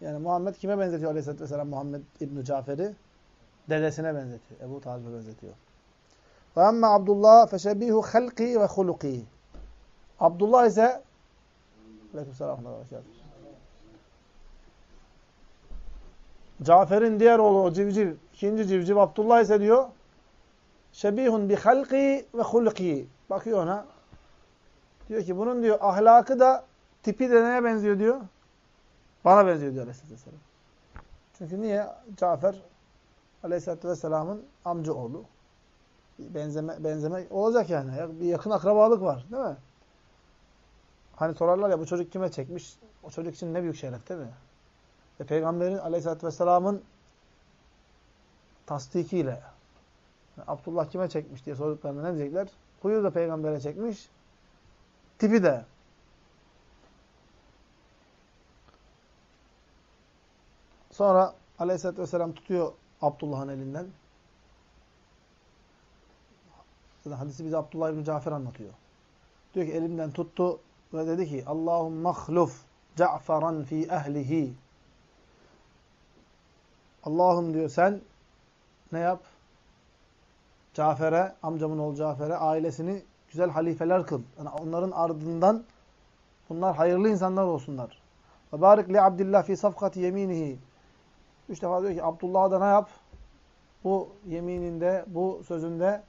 Yani Muhammed kime benzetiyor aleyhissalatü vesselam Muhammed İbn Cafer'i? Dedesine benzetiyor. Ebu Talib'e benzetiyor. Ve emme Abdullah feşebihu halqi ve huluki. Abdullah ise Aleykümselam. Cafer'in diğer oğlu o civciv, ikinci civciv Abdullah ise diyor şebihun bi halqi ve hulki. Bakıyor ona. Diyor ki bunun diyor ahlakı da tipi de neye benziyor diyor? Bana benziyor diyor Aleyhisselatü Çünkü niye? Cafer Aleyhisselatü Vesselam'ın amca oğlu. Benzeme, benzeme olacak yani. Bir yakın akrabalık var değil mi? Hani sorarlar ya bu çocuk kime çekmiş? O çocuk için ne büyük şeref değil mi? Ve Peygamberin Aleyhisselatü Vesselam'ın tasdikiyle yani Abdullah kime çekmiş diye sorduklarında ne diyecekler? Huyu da peygambere çekmiş. Tipi de. Sonra Aleyhisselatü Vesselam tutuyor Abdullah'ın elinden. Hadisi bize Abdullah İbni Cafer anlatıyor. Diyor ki elimden tuttu ve dedi ki Allahum mahluf Ca'faran fi ehlihi. Allah'ım diyor sen ne yap? Cafer'e, amcamın oğlu Cafer'e ailesini güzel halifeler kıl. Yani onların ardından bunlar hayırlı insanlar olsunlar. Ve barik li Abdullah fi safkati yeminihi. Üç defa diyor ki Abdullah'a da ne yap? Bu yemininde, bu sözünde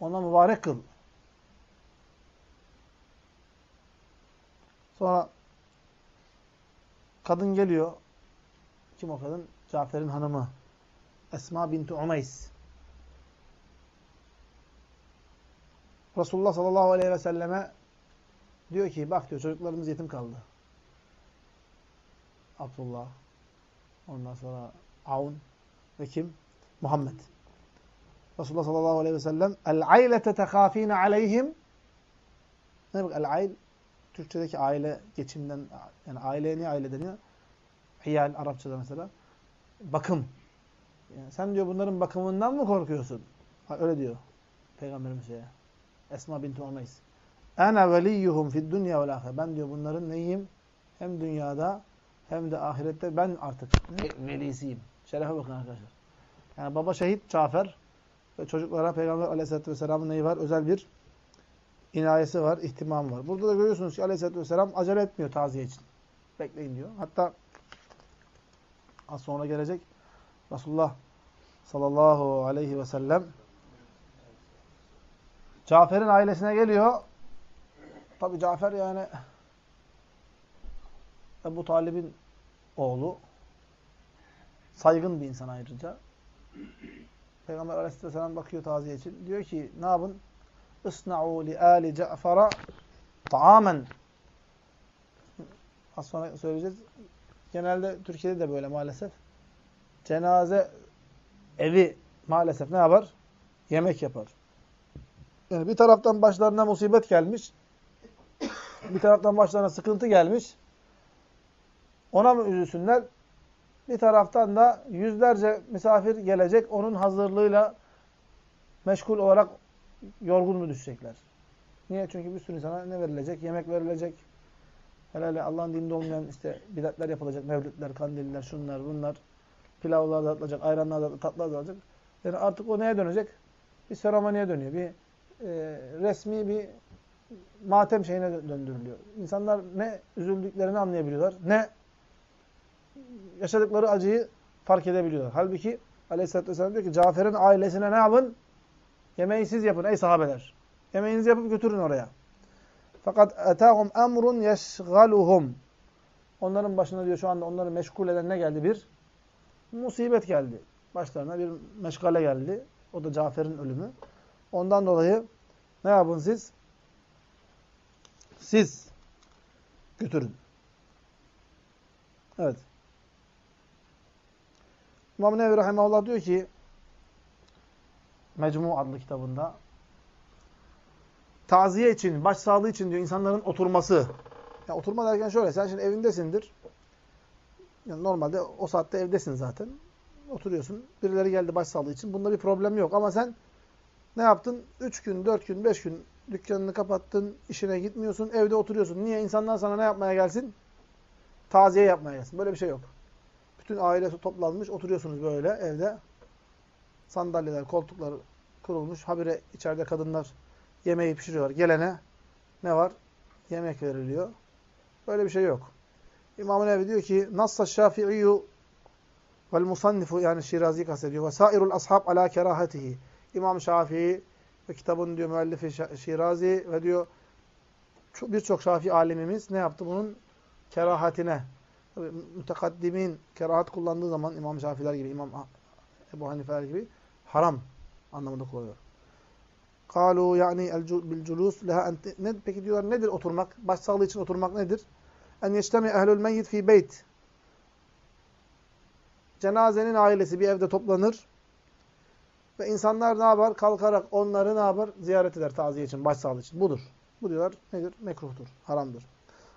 ona mübarek kıl. Sonra Kadın geliyor. Kim o kadın? Cafer'in hanımı. Esma binti Umays. Resulullah sallallahu aleyhi ve selleme diyor ki bak diyor çocuklarımız yetim kaldı. Abdullah. Ondan sonra Avun ve kim? Muhammed. Resulullah sallallahu aleyhi ve sellem el-aylete tekafine aleyhim ne demek el-ayl? Türkçedeki aile geçimden yani aileye niye aile deniyor? Hiyal Arapçada mesela. Bakım. Yani sen diyor bunların bakımından mı korkuyorsun? Ha, öyle diyor Peygamberimiz şeye. Esma binti Umays. Ana veliyyuhum fid dunya vel ahire. Ben diyor bunların neyim? Hem dünyada hem de ahirette ben artık velisiyim. Şerefe bakın arkadaşlar. Yani baba şehit Cafer ve çocuklara Peygamber aleyhissalatü vesselamın neyi var? Özel bir inayesi var, ihtimamı var. Burada da görüyorsunuz ki aleyhissalatü vesselam acele etmiyor taziye için. Bekleyin diyor. Hatta az sonra gelecek Resulullah sallallahu aleyhi ve sellem Cafer'in ailesine geliyor. Tabi Cafer yani Ebu Talib'in oğlu. Saygın bir insan ayrıca. Peygamber aleyhisselam bakıyor taziye için. Diyor ki ne yapın? Isna'u li ali Cafer'a ta'amen. Az sonra söyleyeceğiz. Genelde Türkiye'de de böyle maalesef. Cenaze evi maalesef ne yapar? Yemek yapar. Yani bir taraftan başlarına musibet gelmiş. Bir taraftan başlarına sıkıntı gelmiş. Ona mı üzülsünler? Bir taraftan da yüzlerce misafir gelecek. Onun hazırlığıyla meşgul olarak yorgun mu düşecekler? Niye? Çünkü bir sürü insana ne verilecek? Yemek verilecek. Helal Allah'ın dininde olmayan işte bidatler yapılacak. Mevlütler, kandiller, şunlar, bunlar. Pilavlar dağıtılacak, ayranlar dağıtılacak, tatlılar dağıtılacak. Yani artık o neye dönecek? Bir seremoniye dönüyor. Bir e, resmi bir matem şeyine döndürülüyor. İnsanlar ne üzüldüklerini anlayabiliyorlar, ne yaşadıkları acıyı fark edebiliyorlar. Halbuki Aleyhisselatü Vesselam diyor ki Cafer'in ailesine ne yapın? Yemeği siz yapın ey sahabeler. Yemeğinizi yapıp götürün oraya. Fakat etahum emrun yeşgaluhum. Onların başına diyor şu anda onları meşgul eden ne geldi? Bir musibet geldi. Başlarına bir meşgale geldi. O da Cafer'in ölümü. Ondan dolayı ne yapın siz? Siz götürün. Evet. İmam Nevi Rahimahullah diyor ki Mecmu adlı kitabında taziye için, başsağlığı için diyor insanların oturması. Ya oturma derken şöyle, sen şimdi evindesindir. Yani normalde o saatte evdesin zaten. Oturuyorsun. Birileri geldi başsağlığı için. Bunda bir problem yok. Ama sen ne yaptın? Üç gün, dört gün, beş gün dükkanını kapattın, işine gitmiyorsun, evde oturuyorsun. Niye? İnsanlar sana ne yapmaya gelsin? Taziye yapmaya gelsin. Böyle bir şey yok. Bütün aile toplanmış, oturuyorsunuz böyle evde. Sandalyeler, koltuklar kurulmuş. Habire içeride kadınlar yemeği pişiriyorlar. Gelene ne var? Yemek veriliyor. Böyle bir şey yok. İmam-ı Nevi diyor ki Nassa Şafi'iyyu vel musannifu yani Şirazi kastediyor. Ve sairul ashab ala kerahatihi. İmam Şafii ve kitabın diyor müellifi Şirazi ve diyor birçok Şafii alimimiz ne yaptı? Bunun kerahatine. Tabii, mütekaddimin kerahat kullandığı zaman İmam Şafiler gibi, İmam Ebu Hanifeler gibi haram anlamında kullanıyor. Kalu yani bil culus leha ne peki diyorlar nedir oturmak? Başsağlığı için oturmak nedir? En yeştemi ehlül meyyit fi beyt. Cenazenin ailesi bir evde toplanır. Ve insanlar ne yapar? Kalkarak onları ne yapar? Ziyaret eder taziye için, başsağlığı için. Budur. Bu diyorlar nedir? Mekruhtur, haramdır.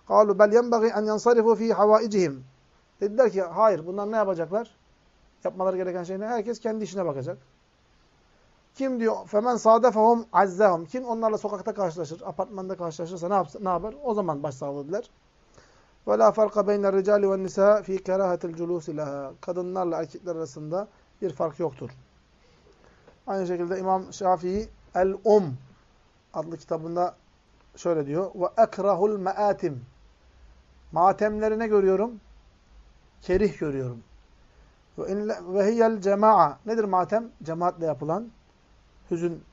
Kalu bel yenbagi en yansarifu fi havaicihim. Dediler ki hayır bunlar ne yapacaklar? Yapmaları gereken şey ne? Herkes kendi işine bakacak. Kim diyor? Femen sadefahum azzahum. Kim onlarla sokakta karşılaşır, apartmanda karşılaşırsa ne, yapsa, ne yapar? O zaman başsağlığı diler. Ve la farka beyner ricali ve nisa fi kerahatil culusi leha. Kadınlarla erkekler arasında bir fark yoktur. Aynı şekilde İmam Şafii El-Um adlı kitabında şöyle diyor. Ve ekrahul meatim. Matemlerine görüyorum? Kerih görüyorum. Ve hiyel cema'a. Nedir matem? Cemaatle yapılan hüzün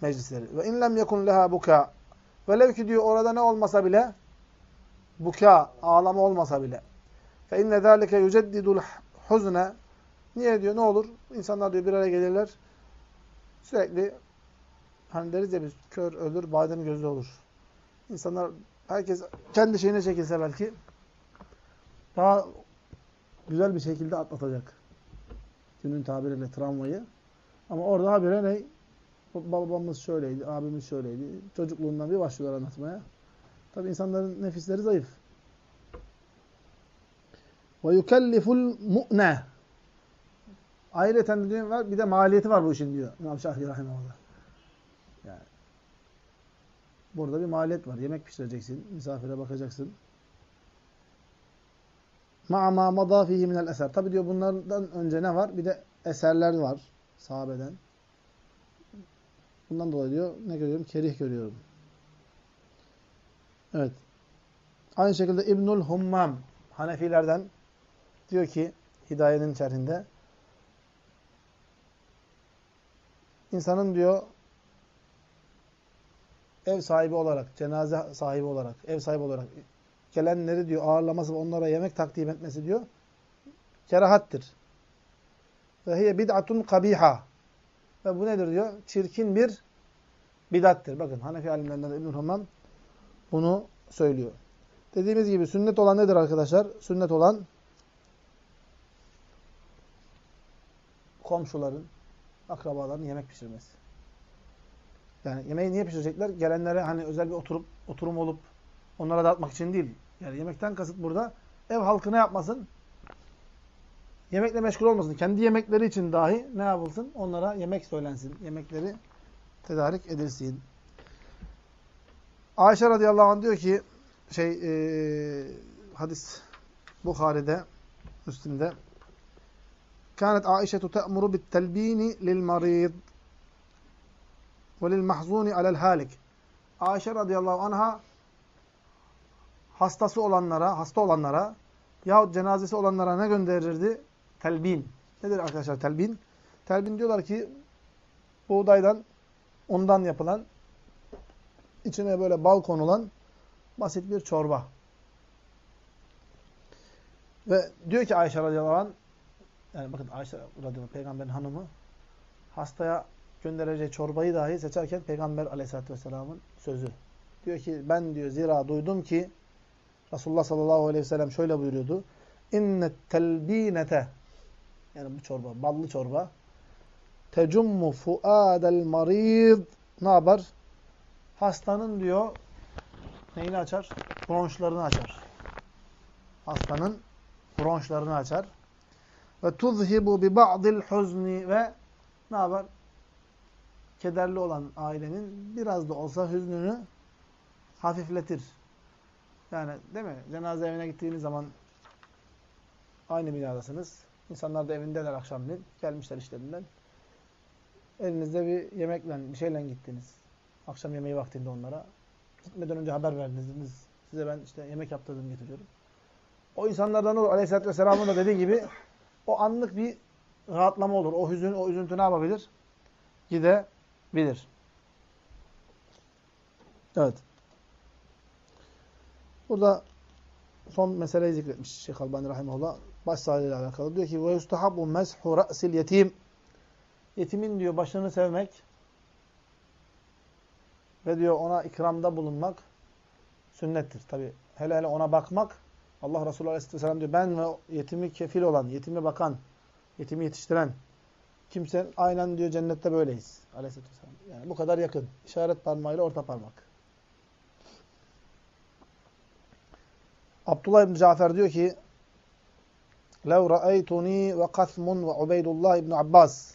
meclisleri. Ve inlem yekun leha Velev ki diyor orada ne olmasa bile buka, ağlama olmasa bile. Fe inne zâlike yüceddidul huzne. Niye diyor? Ne olur? İnsanlar diyor bir araya gelirler. Sürekli hani deriz ya biz kör ölür, badem gözlü olur. İnsanlar herkes kendi şeyine çekilse belki daha güzel bir şekilde atlatacak. Günün tabiriyle travmayı. Ama orada habire ne? Babamız şöyleydi, abimiz şöyleydi. Çocukluğundan bir başlıyorlar anlatmaya. Tabi insanların nefisleri zayıf. Ve yukelliful mu'ne. Ayrıca diyor bir de maliyeti var bu işin diyor. İmam Şafii Rahimahullah. Yani burada bir maliyet var. Yemek pişireceksin, misafire bakacaksın. Ma ma madâ fîhî minel eser. Tabi diyor bunlardan önce ne var? Bir de eserler var sahabeden. Bundan dolayı diyor ne görüyorum? Kerih görüyorum. Evet. Aynı şekilde İbnül Hummam Hanefilerden diyor ki Hidayenin şerhinde insanın diyor ev sahibi olarak, cenaze sahibi olarak, ev sahibi olarak gelenleri diyor ağırlaması ve onlara yemek takdim etmesi diyor kerahattir. Ve hiye bid'atun kabiha. Ve bu nedir diyor? Çirkin bir bidattir. Bakın Hanefi alimlerinden İbn Hammam bunu söylüyor. Dediğimiz gibi sünnet olan nedir arkadaşlar? Sünnet olan komşuların, akrabaların yemek pişirmesi. Yani yemeği niye pişirecekler? Gelenlere hani özel bir oturup oturum olup onlara dağıtmak için değil. Yani yemekten kasıt burada ev halkına yapmasın. Yemekle meşgul olmasın. Kendi yemekleri için dahi ne yapılsın? Onlara yemek söylensin. Yemekleri tedarik edilsin. Ayşe radıyallahu anh diyor ki şey e, hadis Bukhari'de üstünde كانت عائشة تأمر بالتلبين للمريض وللمحزون على الهالك Ayşe radıyallahu anha hastası olanlara, hasta olanlara yahut cenazesi olanlara ne gönderirdi? Telbin. Nedir arkadaşlar telbin? Telbin diyorlar ki buğdaydan, ondan yapılan, içine böyle bal konulan basit bir çorba. Ve diyor ki Ayşe radıyallahu anh, yani bakın Ayşe radıyallahu anh, peygamberin hanımı, hastaya göndereceği çorbayı dahi seçerken Peygamber aleyhissalatü vesselamın sözü. Diyor ki ben diyor zira duydum ki Resulullah sallallahu aleyhi ve sellem şöyle buyuruyordu. İnnet telbinete yani bu çorba, ballı çorba tecummu fuadel marid ne yapar? Hastanın diyor neyini açar? Bronşlarını açar. Hastanın bronşlarını açar. Ve tuzhibu bi ba'dil huzni ve ne yapar? Kederli olan ailenin biraz da olsa hüznünü hafifletir. Yani değil mi? Cenaze evine gittiğiniz zaman aynı binadasınız. İnsanlar da evindeler akşamleyin. Gelmişler işlerinden. Elinizde bir yemekle, bir şeyle gittiniz. Akşam yemeği vaktinde onlara. Gitmeden önce haber verdiniz. Size ben işte yemek yaptırdım getiriyorum. O insanlardan olur. Aleyhisselatü Vesselam'ın da dediği gibi o anlık bir rahatlama olur. O hüzün, o üzüntü ne yapabilir? Gidebilir. Evet. Burada son meseleyi zikretmiş Şeyh Albani Rahimahullah. Baş sağlığıyla alakalı. Diyor ki ve yustahabu meshu ra'sil yetim. Yetimin diyor başını sevmek ve diyor ona ikramda bulunmak sünnettir. Tabi hele hele ona bakmak Allah Resulü Aleyhisselatü diyor ben ve yetimi kefil olan, yetimi bakan, yetimi yetiştiren kimse aynen diyor cennette böyleyiz. Aleyhisselatü Vesselam. Yani bu kadar yakın. İşaret parmağıyla orta parmak. Abdullah İbni Cafer diyor ki لَوْ رَأَيْتُنِي وَقَثْمٌ وَعُبَيْدُ اللّٰهِ İbni Abbas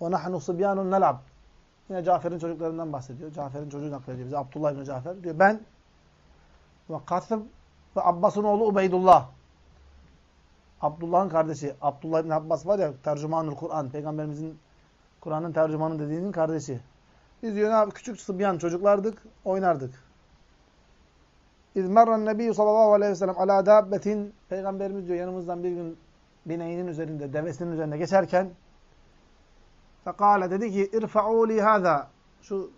وَنَحْنُ صِبْيَانٌ نَلَعْبٌ Yine Cafer'in çocuklarından bahsediyor. Cafer'in çocuğu naklediyor bize. Abdullah İbni Cafer diyor. Ben ve Kasım ve Abbas'ın oğlu Ubeydullah. Abdullah'ın kardeşi. Abdullah İbni Abbas var ya tercümanul Kur'an. Peygamberimizin Kur'an'ın tercümanı dediğinin kardeşi. Biz diyor ne abi küçük sıbyan çocuklardık, oynardık. İzmerran Nebi sallallahu aleyhi ve sellem ala dabbetin Peygamberimiz diyor yanımızdan bir gün bineğinin üzerinde, devesinin üzerinde geçerken fekale dedi ki irfa'u li hâzâ şu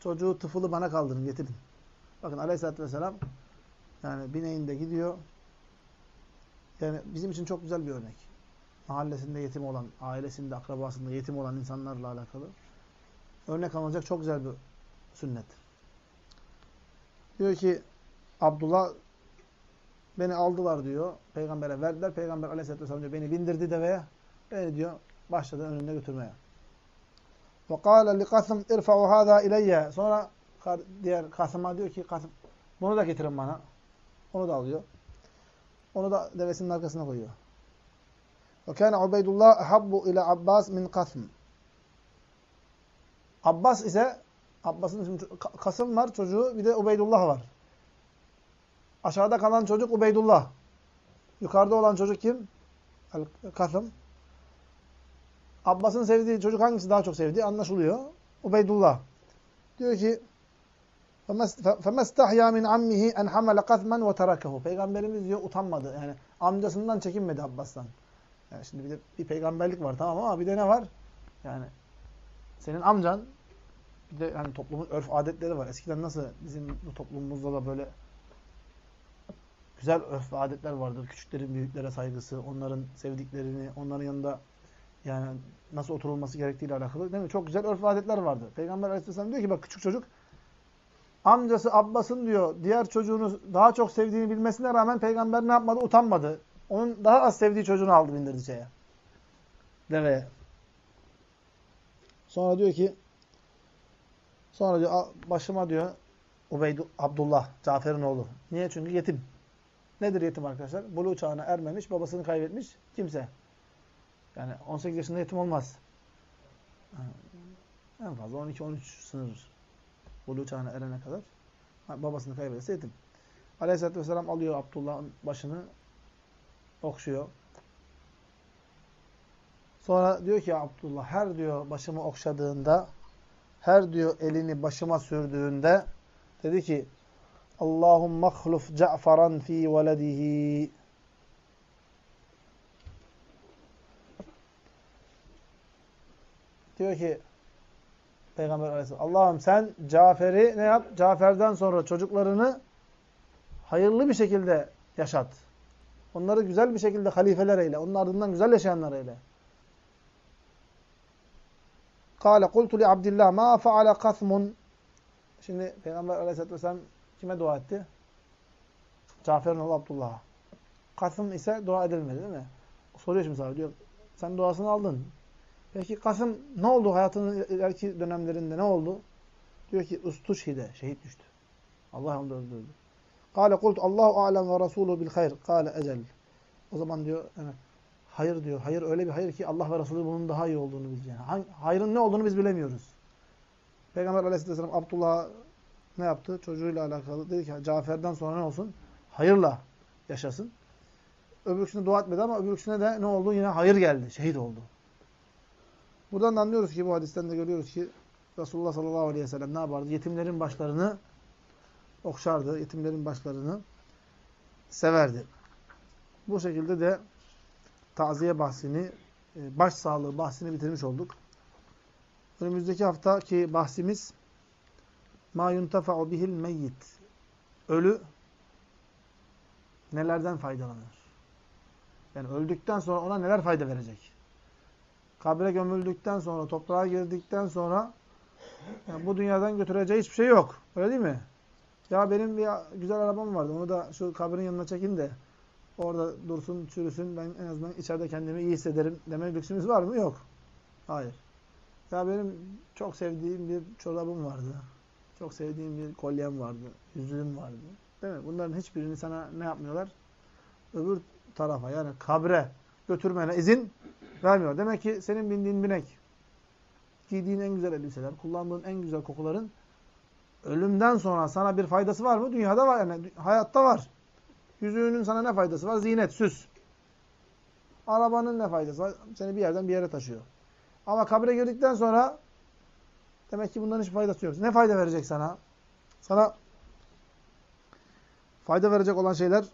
çocuğu tıfılı bana kaldırın, getirin. Bakın aleyhissalatü vesselam yani bineğinde gidiyor. Yani bizim için çok güzel bir örnek. Mahallesinde yetim olan, ailesinde, akrabasında yetim olan insanlarla alakalı. Örnek alınacak çok güzel bir sünnet. Diyor ki Abdullah beni aldılar diyor. Peygamber'e verdiler. Peygamber aleyhisselatü vesselam diyor beni bindirdi deveye. Beni diyor başladı önünde götürmeye. وَقَالَ لِقَثْمْ اِرْفَعُ هَذَا اِلَيَّ Sonra diğer Kasım'a diyor ki Kasım bunu da getirin bana. Onu da alıyor. Onu da devesinin arkasına koyuyor. وَكَانَ عُبَيْدُ اللّٰهِ اَحَبُّ اِلَى عَبَّاسِ مِنْ قَثْمٍ Abbas ise Abbas'ın Kasım var çocuğu bir de Ubeydullah var. Aşağıda kalan çocuk Ubeydullah. Yukarıda olan çocuk kim? Kasım. Abbas'ın sevdiği çocuk hangisi daha çok sevdiği anlaşılıyor. Ubeydullah. Diyor ki فَمَسْتَحْيَا مِنْ عَمِّهِ اَنْ حَمَلَ قَثْمًا وَتَرَكَهُ Peygamberimiz diyor utanmadı. Yani amcasından çekinmedi Abbas'tan. Yani şimdi bir de bir peygamberlik var tamam ama bir de ne var? Yani senin amcan bir de yani toplumun örf adetleri var. Eskiden nasıl bizim bu toplumumuzda da böyle güzel örf ve adetler vardır. Küçüklerin büyüklere saygısı, onların sevdiklerini, onların yanında yani nasıl oturulması gerektiğiyle alakalı değil mi? Çok güzel örf ve adetler vardı. Peygamber Aleyhisselam diyor ki bak küçük çocuk amcası Abbas'ın diyor diğer çocuğunu daha çok sevdiğini bilmesine rağmen peygamber ne yapmadı? Utanmadı. Onun daha az sevdiği çocuğunu aldı bindirdi şeye. Deveye. Sonra diyor ki sonra diyor başıma diyor Ubeyd Abdullah Cafer'in oğlu. Niye? Çünkü yetim. Nedir yetim arkadaşlar? Buluğ çağına ermemiş, babasını kaybetmiş kimse. Yani 18 yaşında yetim olmaz. En fazla 12-13 sınır. Buluğ çağına erene kadar. Babasını kaybederse yetim. Aleyhisselatü Vesselam alıyor Abdullah'ın başını okşuyor. Sonra diyor ki Abdullah her diyor başımı okşadığında her diyor elini başıma sürdüğünde dedi ki Allahümme hluf Ca'faran fi veledihi diyor ki Peygamber Aleyhisselam Allah'ım sen Cafer'i ne yap? Cafer'den sonra çocuklarını hayırlı bir şekilde yaşat. Onları güzel bir şekilde halifeler eyle. Onun ardından güzel yaşayanlar eyle. Kale kultu li Abdillah ma faale kasmun Şimdi Peygamber Aleyhisselatü Vesselam kime dua etti? Cafer'in oğlu Abdullah'a. Kasım ise dua edilmedi değil mi? Soruyor şimdi sana diyor. Sen duasını aldın. Peki Kasım ne oldu hayatının ileriki dönemlerinde ne oldu? Diyor ki ustuşhide şehit düştü. Allah onu öldürdü. Kale kult Allahu alem ve Resulü bil hayr. Kale ecel. O zaman diyor yani, hayır diyor. Hayır öyle bir hayır ki Allah ve Resulü bunun daha iyi olduğunu bilecek. Yani, hayrın ne olduğunu biz bilemiyoruz. Peygamber aleyhisselam Abdullah ne yaptı? Çocuğuyla alakalı dedi ki Cafer'den sonra ne olsun? Hayırla yaşasın. Öbürküsüne dua etmedi ama öbürküsüne de ne oldu? Yine hayır geldi. Şehit oldu. Buradan da anlıyoruz ki bu hadisten de görüyoruz ki Resulullah sallallahu aleyhi ve sellem ne yapardı? Yetimlerin başlarını okşardı. Yetimlerin başlarını severdi. Bu şekilde de taziye bahsini, e, baş sağlığı bahsini bitirmiş olduk. Önümüzdeki haftaki bahsimiz ma yuntafa'u bihil meyyit. Ölü nelerden faydalanır? Yani öldükten sonra ona neler fayda verecek? Kabre gömüldükten sonra, toprağa girdikten sonra yani bu dünyadan götüreceği hiçbir şey yok. Öyle değil mi? Ya benim bir güzel arabam vardı. Onu da şu kabrin yanına çekin de orada dursun, çürüsün. Ben en azından içeride kendimi iyi hissederim deme lüksümüz var mı? Yok. Hayır. Ya benim çok sevdiğim bir çorabım vardı. Çok sevdiğim bir kolyem vardı. Yüzüğüm vardı. Değil mi? Bunların hiçbirini sana ne yapmıyorlar? Öbür tarafa yani kabre götürmene izin vermiyor. Demek ki senin bindiğin binek, giydiğin en güzel elbiseler, kullandığın en güzel kokuların ölümden sonra sana bir faydası var mı? Dünyada var yani hayatta var. Yüzüğünün sana ne faydası var? Zinet, süs. Arabanın ne faydası var? Seni bir yerden bir yere taşıyor. Ama kabre girdikten sonra demek ki bunların hiç faydası yok. Ne fayda verecek sana? Sana fayda verecek olan şeyler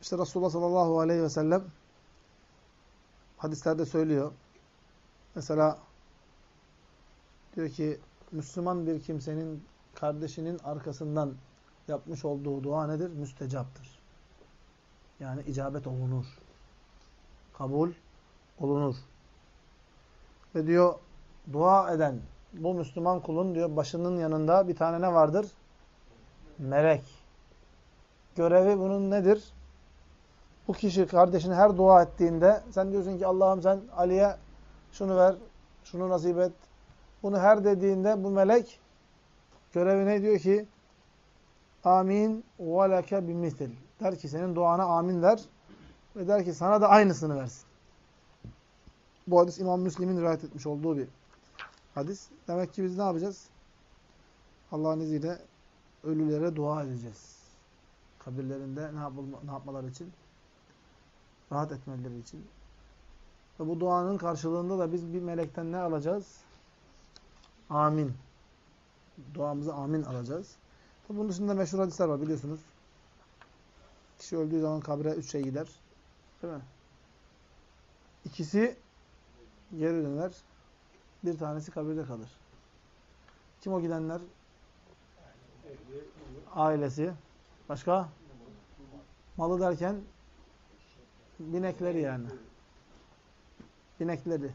işte Resulullah sallallahu aleyhi ve sellem hadislerde söylüyor. Mesela diyor ki Müslüman bir kimsenin kardeşinin arkasından yapmış olduğu dua nedir? Müstecaptır. Yani icabet olunur. Kabul olunur. Ve diyor dua eden bu Müslüman kulun diyor başının yanında bir tane ne vardır? Melek. Görevi bunun nedir? Bu kişi kardeşine her dua ettiğinde sen diyorsun ki Allah'ım sen Ali'ye şunu ver, şunu nasip et. Bunu her dediğinde bu melek görevi ne diyor ki? Amin ve leke bimisil. Der ki senin duana amin der. Ve der ki sana da aynısını versin. Bu hadis İmam Müslim'in rivayet etmiş olduğu bir hadis. Demek ki biz ne yapacağız? Allah'ın izniyle ölülere dua edeceğiz. Kabirlerinde ne, yapma, ne yapmaları için? Rahat etmeleri için. Ve bu duanın karşılığında da biz bir melekten ne alacağız? Amin. Duamıza amin alacağız. Tabi bunun dışında meşhur hadisler var biliyorsunuz. Kişi öldüğü zaman kabre üç şey gider. Değil mi? İkisi geri döner. Bir tanesi kabirde kalır. Kim o gidenler? Ailesi. Başka? Malı derken binekleri yani. Binekleri.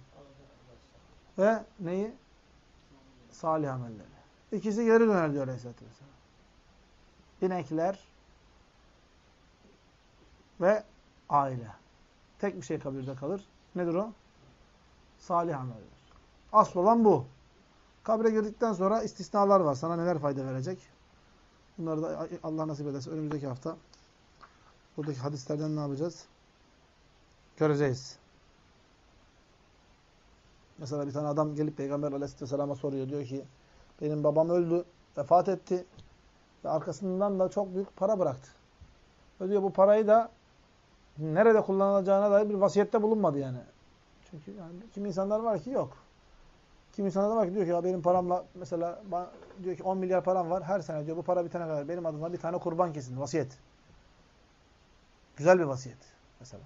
Ve neyi? Salih amelleri. İkisi geri döner diyor Aleyhisselatü Vesselam. Binekler ve aile. Tek bir şey kabirde kalır. Nedir o? Salih ameller. Asıl olan bu. Kabre girdikten sonra istisnalar var. Sana neler fayda verecek? Bunları da Allah nasip ederse önümüzdeki hafta buradaki hadislerden ne yapacağız? Göreceğiz. Mesela bir tane adam gelip Peygamber aleyhisselam'a soruyor. Diyor ki benim babam öldü, vefat etti ve arkasından da çok büyük para bıraktı. Ve diyor bu parayı da nerede kullanılacağına dair bir vasiyette bulunmadı yani. Çünkü yani kim insanlar var ki yok. Kim insanlar var ki diyor ki ya benim paramla mesela diyor ki 10 milyar param var. Her sene diyor bu para bitene kadar benim adıma bir tane kurban kesin. Vasiyet. Güzel bir vasiyet mesela.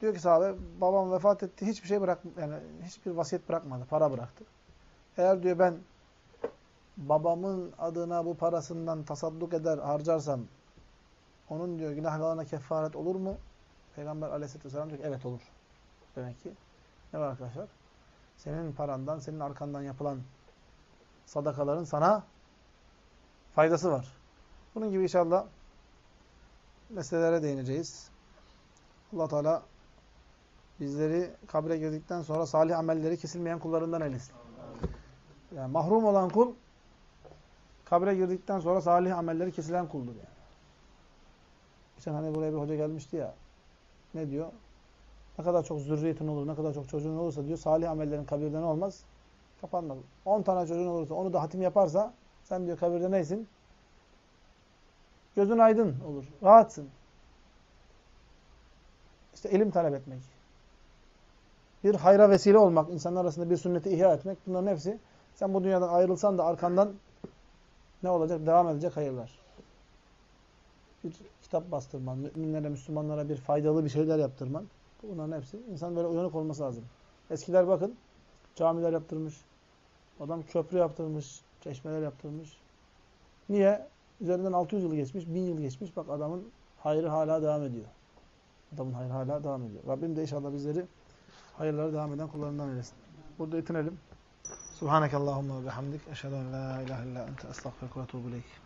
Diyor ki sahabe babam vefat etti. Hiçbir şey bırak yani hiçbir vasiyet bırakmadı. Para bıraktı. Eğer diyor ben babamın adına bu parasından tasadduk eder, harcarsam onun diyor günahlarına kefaret olur mu? Peygamber aleyhisselatü vesselam diyor ki evet olur. Demek ki ne var arkadaşlar? Senin parandan, senin arkandan yapılan sadakaların sana faydası var. Bunun gibi inşallah meselelere değineceğiz. allah Teala bizleri kabre girdikten sonra salih amelleri kesilmeyen kullarından eylesin. Yani mahrum olan kul kabre girdikten sonra salih amelleri kesilen kuldur yani. Geçen hani buraya bir hoca gelmişti ya. Ne diyor? Ne kadar çok zürriyetin olur, ne kadar çok çocuğun olursa diyor, salih amellerin kabirde ne olmaz? Kapanmaz. 10 tane çocuğun olursa, onu da hatim yaparsa, sen diyor kabirde neysin? Gözün aydın olur, rahatsın. İşte ilim talep etmek. Bir hayra vesile olmak, insanlar arasında bir sünneti ihya etmek, bunların hepsi, sen bu dünyadan ayrılsan da arkandan ne olacak? Devam edecek hayırlar. Bir kitap bastırman, müminlere, Müslümanlara bir faydalı bir şeyler yaptırman. Bunların hepsi. insan böyle uyanık olması lazım. Eskiler bakın, camiler yaptırmış, adam köprü yaptırmış, çeşmeler yaptırmış. Niye? Üzerinden 600 yıl geçmiş, 1000 yıl geçmiş. Bak adamın hayrı hala devam ediyor. Adamın hayrı hala devam ediyor. Rabbim de inşallah bizleri hayırlara devam eden kullarından eylesin. Burada itinelim. Subhaneke Allahumma ve bihamdik. Eşhedü en la ilahe illa ente estağfirullah ve etûbü ileyk.